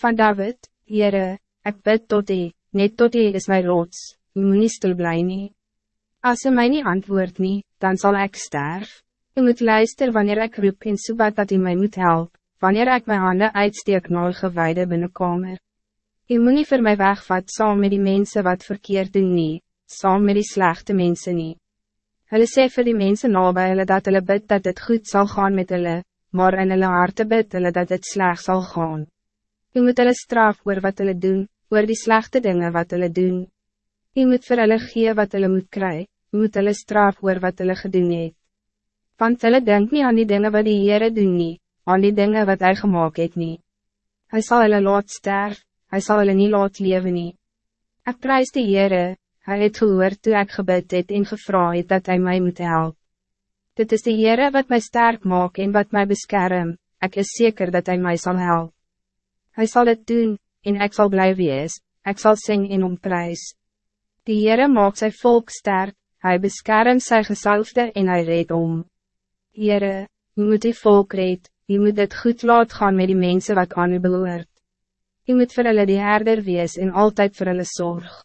Van David, Heere, ik bid tot u, net tot u is mijn rots, u moet niet stil blij nie. As u my nie antwoord nie, dan zal ik sterf. U moet luister wanneer ik roep en soebat dat u mij moet helpen, wanneer ik mijn handen uitsteek na een gewijde binnenkomer. U moet nie vir my wegvat saam met die mensen wat verkeerd doen nie, saam met die slechte mensen nie. Hulle sê vir die mense nabij hulle dat hulle bid dat het goed zal gaan met hulle, maar in hulle harte bid hulle dat het slecht zal gaan. U moet hulle straf oor wat hulle doen, oor die slechte dingen wat hulle doen. U moet vir hulle gee wat hulle moet kry, u moet hulle straf oor wat hulle gedoen het. Want hulle denk niet aan die dingen wat die Heere doen nie, aan die dingen wat hij gemaakt het nie. Hy sal hulle laat sterf, hy sal hulle nie laat leven nie. Ek prijs die Heere, hy het gehoor toe ek gebid het en gevra het dat hij mij moet helpen. Dit is de Heere wat mij sterk maakt en wat mij beschermt. Ik is zeker dat hij mij zal helpen. Hij zal het doen, en ik zal blijven wees, ik zal zingen in omprijs. De Heere maakt zijn volk sterk, hij beschermt zijn gezalfde en hij reed om. Heere, u moet die volk red, u moet het goed laat gaan met die mensen wat aan u beloert. U moet voor hulle die herder wees en altijd voor hulle zorg.